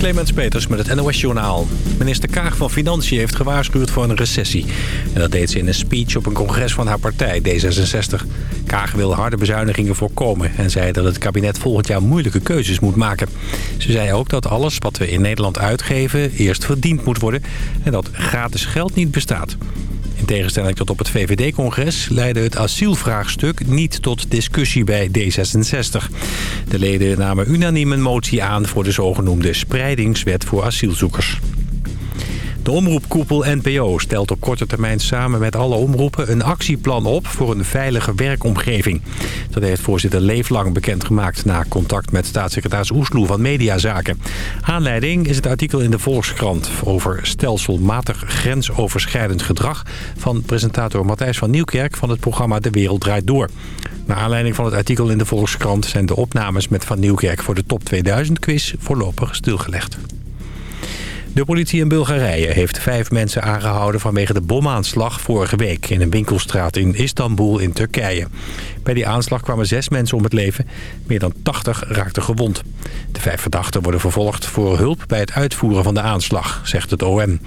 Clemens Peters met het NOS Journaal. Minister Kaag van Financiën heeft gewaarschuwd voor een recessie. En dat deed ze in een speech op een congres van haar partij, D66. Kaag wil harde bezuinigingen voorkomen... en zei dat het kabinet volgend jaar moeilijke keuzes moet maken. Ze zei ook dat alles wat we in Nederland uitgeven eerst verdiend moet worden... en dat gratis geld niet bestaat. In tegenstelling tot op het VVD-congres leidde het asielvraagstuk niet tot discussie bij D66. De leden namen unaniem een motie aan voor de zogenoemde spreidingswet voor asielzoekers. De omroepkoepel NPO stelt op korte termijn samen met alle omroepen een actieplan op voor een veilige werkomgeving. Dat heeft voorzitter Leeflang bekendgemaakt na contact met staatssecretaris Oesloe van Mediazaken. Aanleiding is het artikel in de Volkskrant over stelselmatig grensoverschrijdend gedrag van presentator Matthijs van Nieuwkerk van het programma De Wereld Draait Door. Naar aanleiding van het artikel in de Volkskrant zijn de opnames met Van Nieuwkerk voor de Top 2000 quiz voorlopig stilgelegd. De politie in Bulgarije heeft vijf mensen aangehouden vanwege de bomaanslag vorige week in een winkelstraat in Istanbul in Turkije. Bij die aanslag kwamen zes mensen om het leven, meer dan 80 raakten gewond. De vijf verdachten worden vervolgd voor hulp bij het uitvoeren van de aanslag, zegt het OM.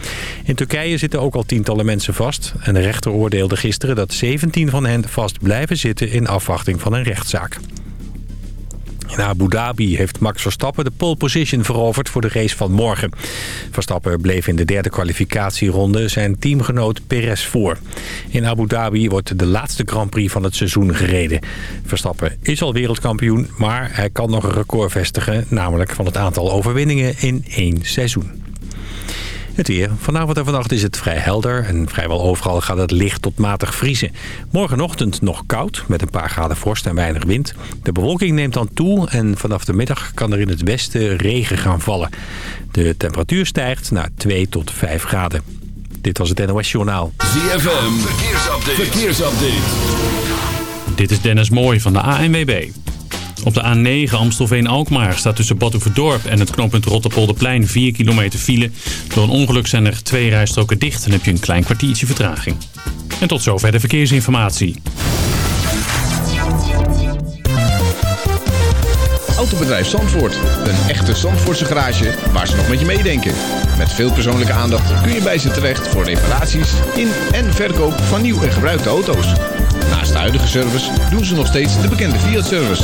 In Turkije zitten ook al tientallen mensen vast en de rechter oordeelde gisteren dat 17 van hen vast blijven zitten in afwachting van een rechtszaak. In Abu Dhabi heeft Max Verstappen de pole position veroverd voor de race van morgen. Verstappen bleef in de derde kwalificatieronde zijn teamgenoot Perez voor. In Abu Dhabi wordt de laatste Grand Prix van het seizoen gereden. Verstappen is al wereldkampioen, maar hij kan nog een record vestigen... namelijk van het aantal overwinningen in één seizoen. Het weer. Vanavond en vannacht is het vrij helder en vrijwel overal gaat het licht tot matig vriezen. Morgenochtend nog koud met een paar graden vorst en weinig wind. De bewolking neemt dan toe en vanaf de middag kan er in het westen regen gaan vallen. De temperatuur stijgt naar 2 tot 5 graden. Dit was het NOS Journaal. ZFM. Verkeersupdate. Verkeersupdate. Dit is Dennis Mooij van de ANWB. Op de A9 Amstelveen-Alkmaar staat tussen Badhoevedorp en het knooppunt Rotterpolderplein 4 kilometer file. Door een ongeluk zijn er twee rijstroken dicht en heb je een klein kwartiertje vertraging. En tot zover de verkeersinformatie. Autobedrijf Zandvoort. Een echte Zandvoortse garage waar ze nog met je meedenken. Met veel persoonlijke aandacht kun je bij ze terecht voor reparaties in en verkoop van nieuw en gebruikte auto's. Naast de huidige service doen ze nog steeds de bekende Fiat-service.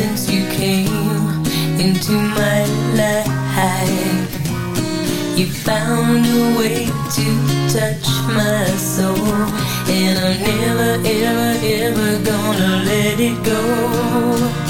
since you came into my life. You found a way to touch my soul, and I'm never, ever, ever gonna let it go.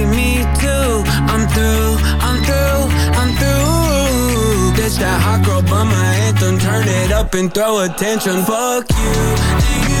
This that hot girl bummer anthem. Turn it up and throw attention. Fuck you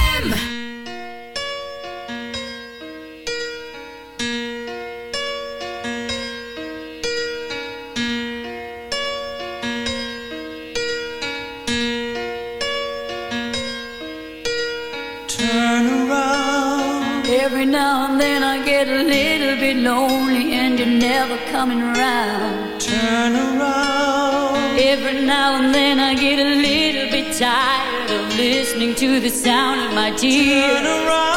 coming around. Turn around. Every now and then I get a little bit tired of listening to the sound of my tears. Turn around.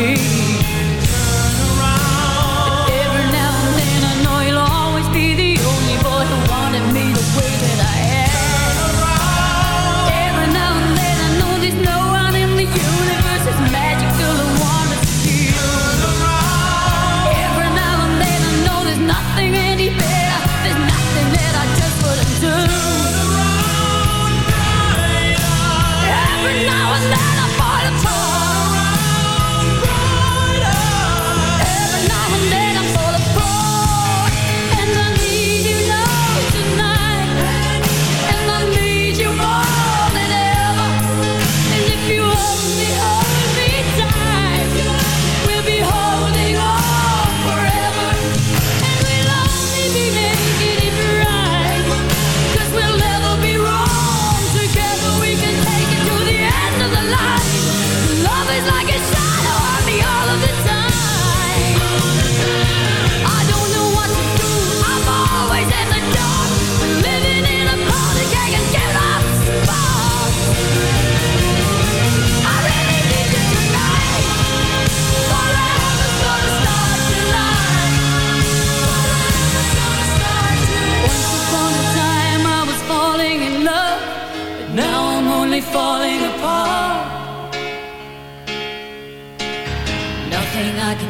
me.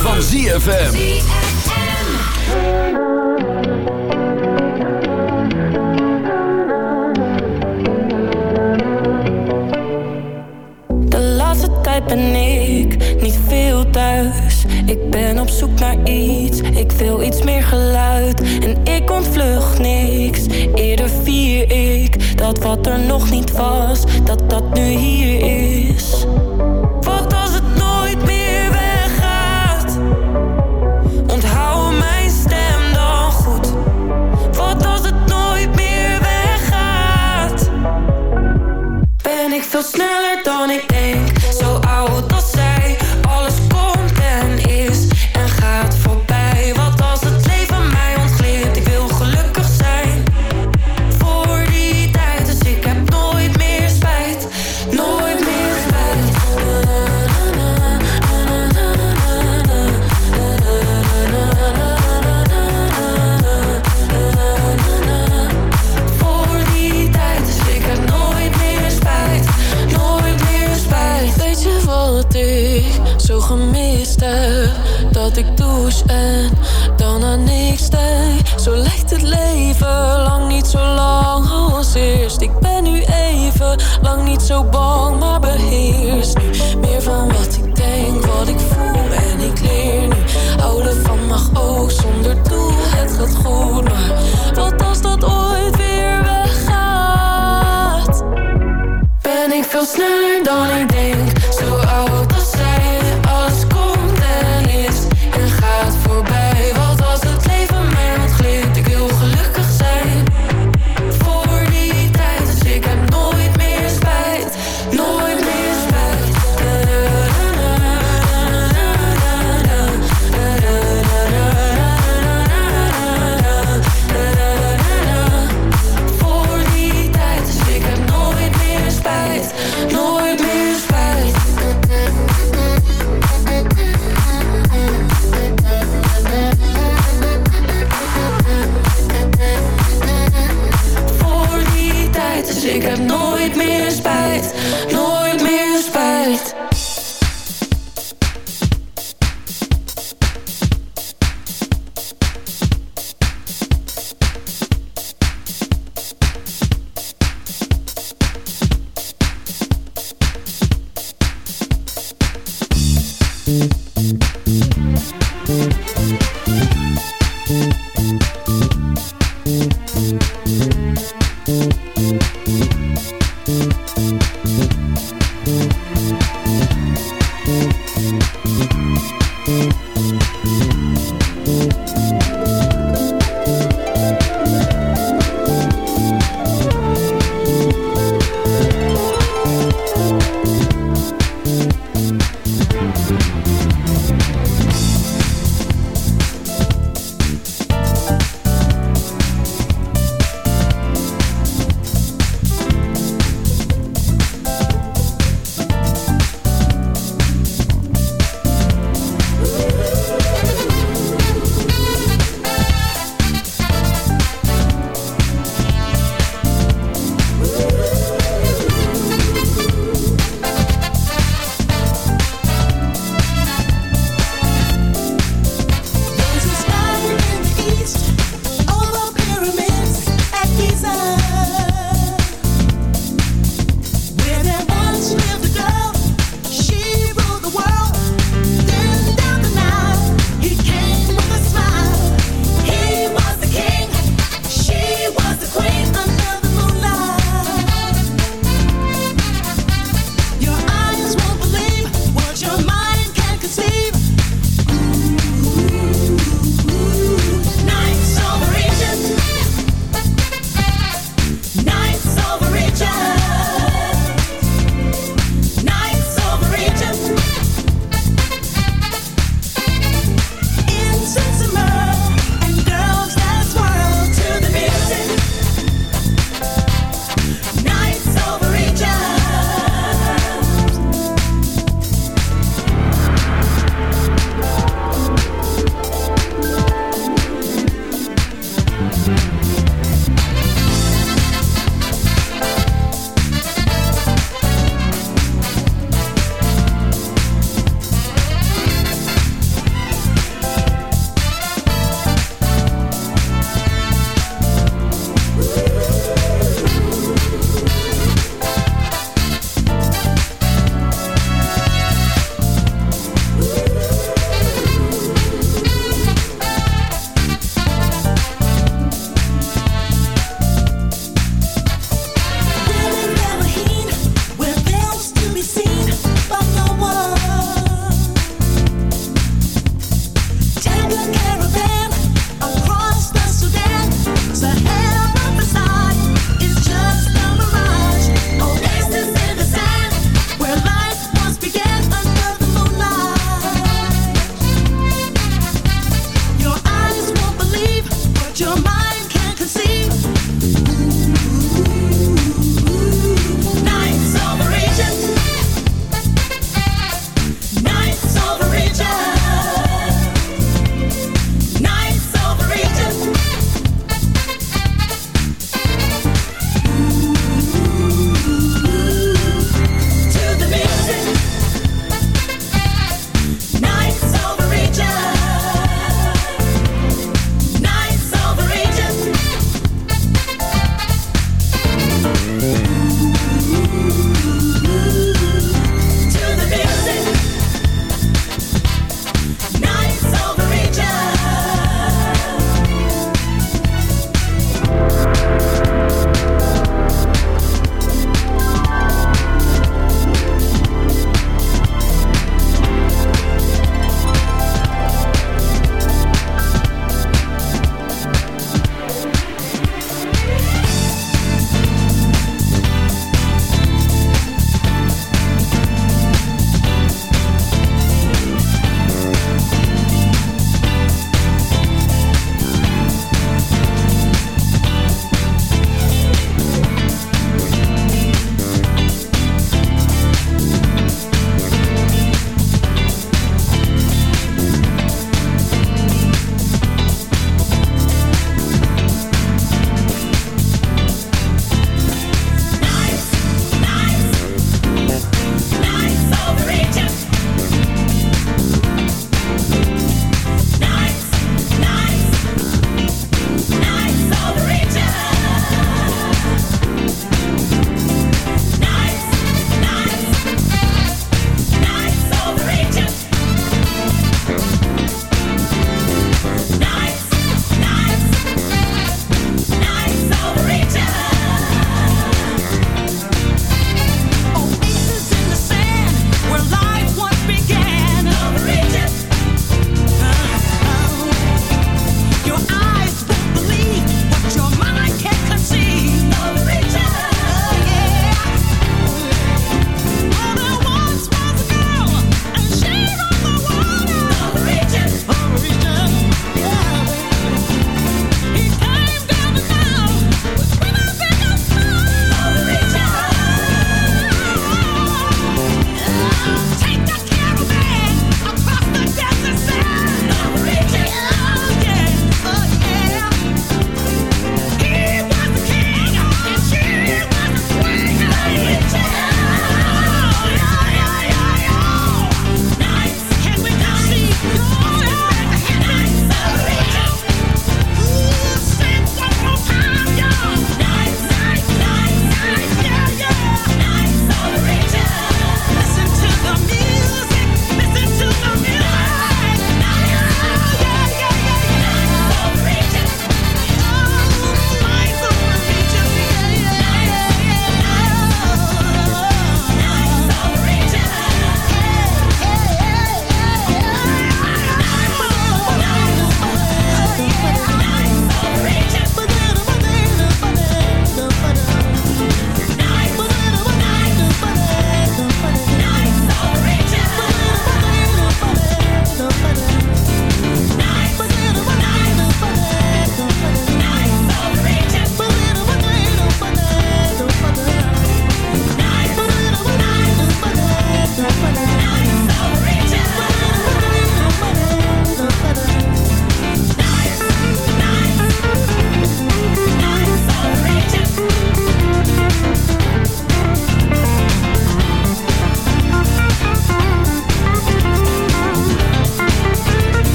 van ZFM. De laatste tijd ben ik niet veel thuis. Ik ben op zoek naar iets, ik wil iets meer geluid. En ik ontvlucht niks, eerder vier ik. Dat wat er nog niet was, dat dat nu hier is.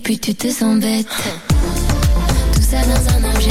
plus tu te sens bête. Tout ça dans un objet,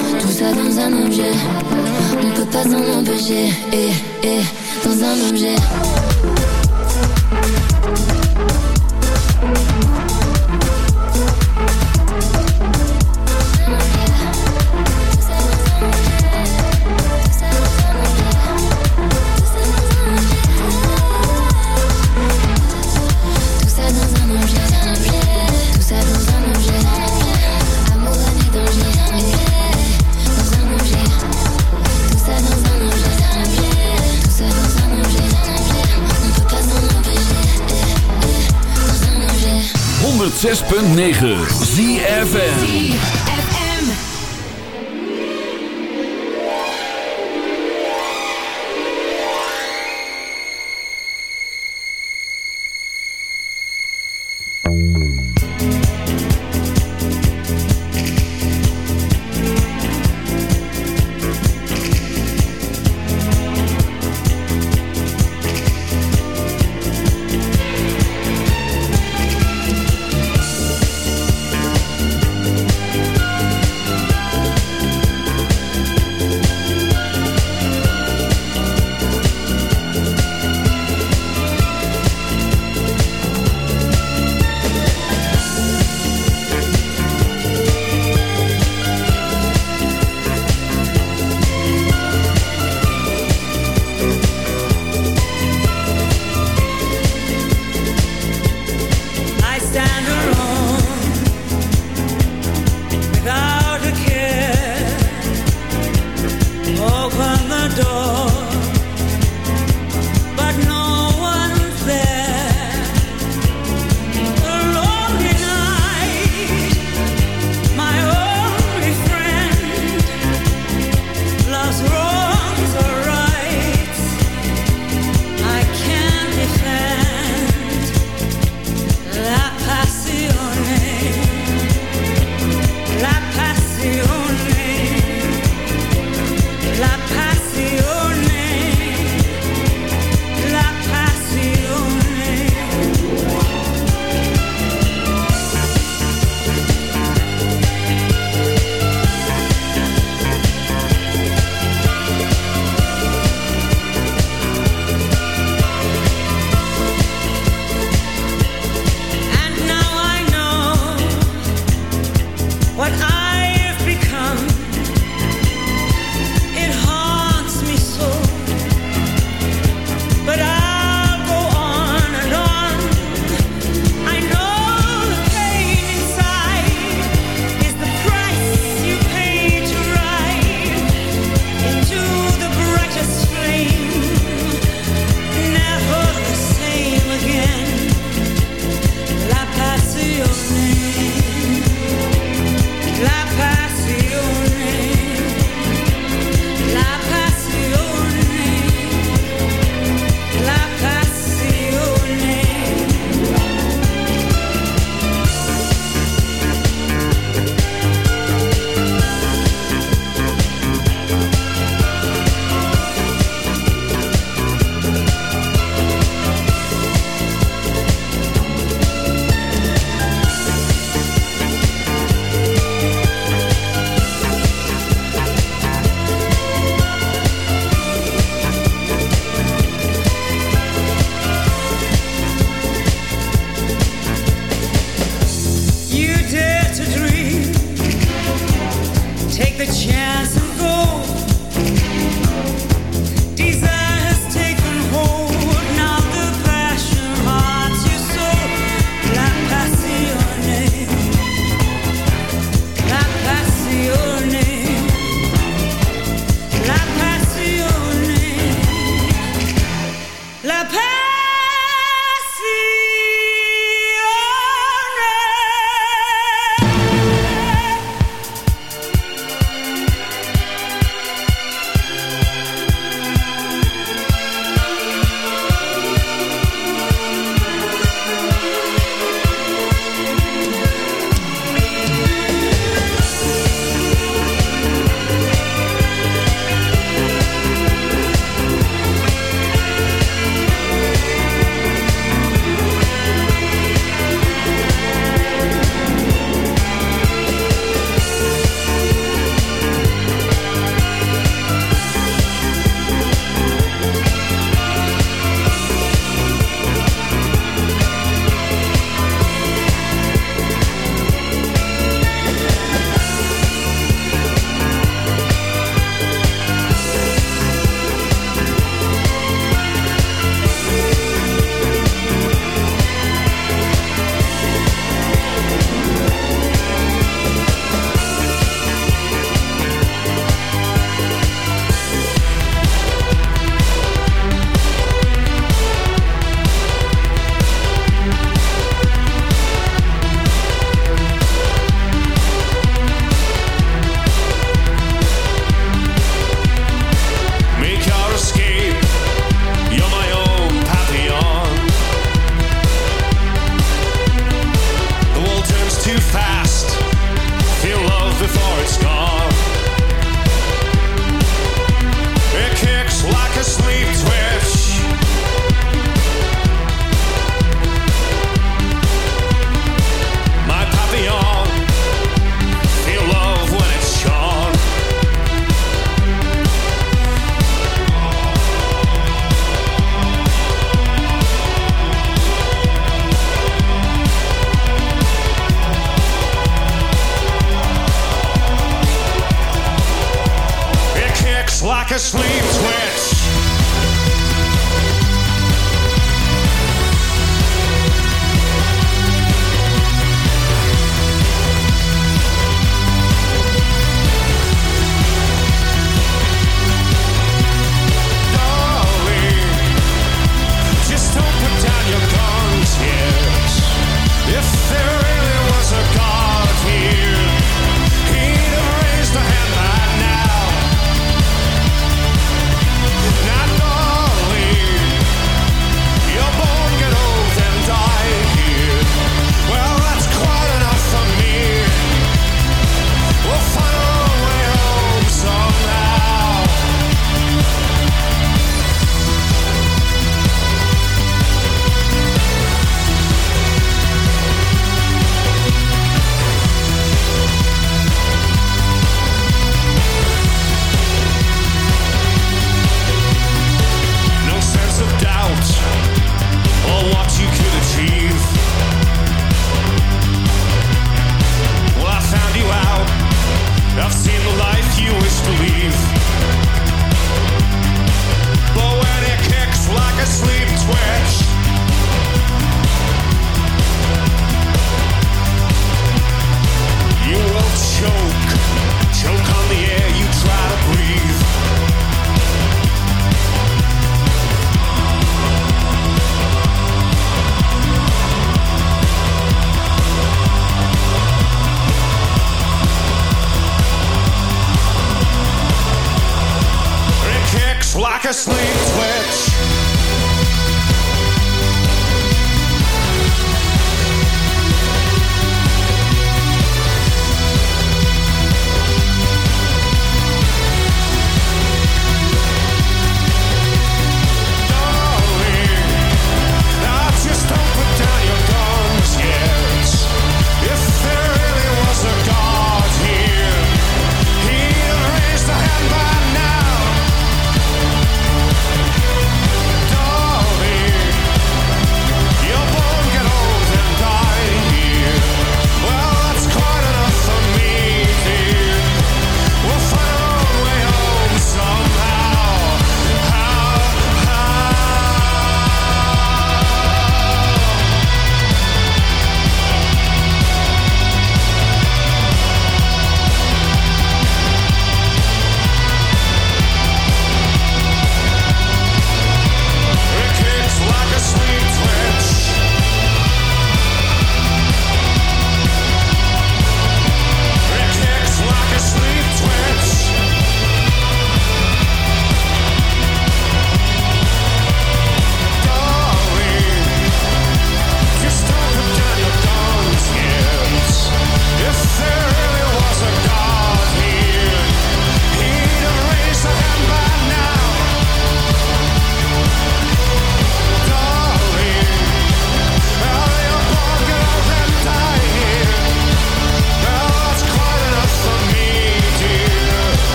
ça dans un objet. On peut pas s'en empêcher, eh, eh, dans un objet. 106.9 ZFM.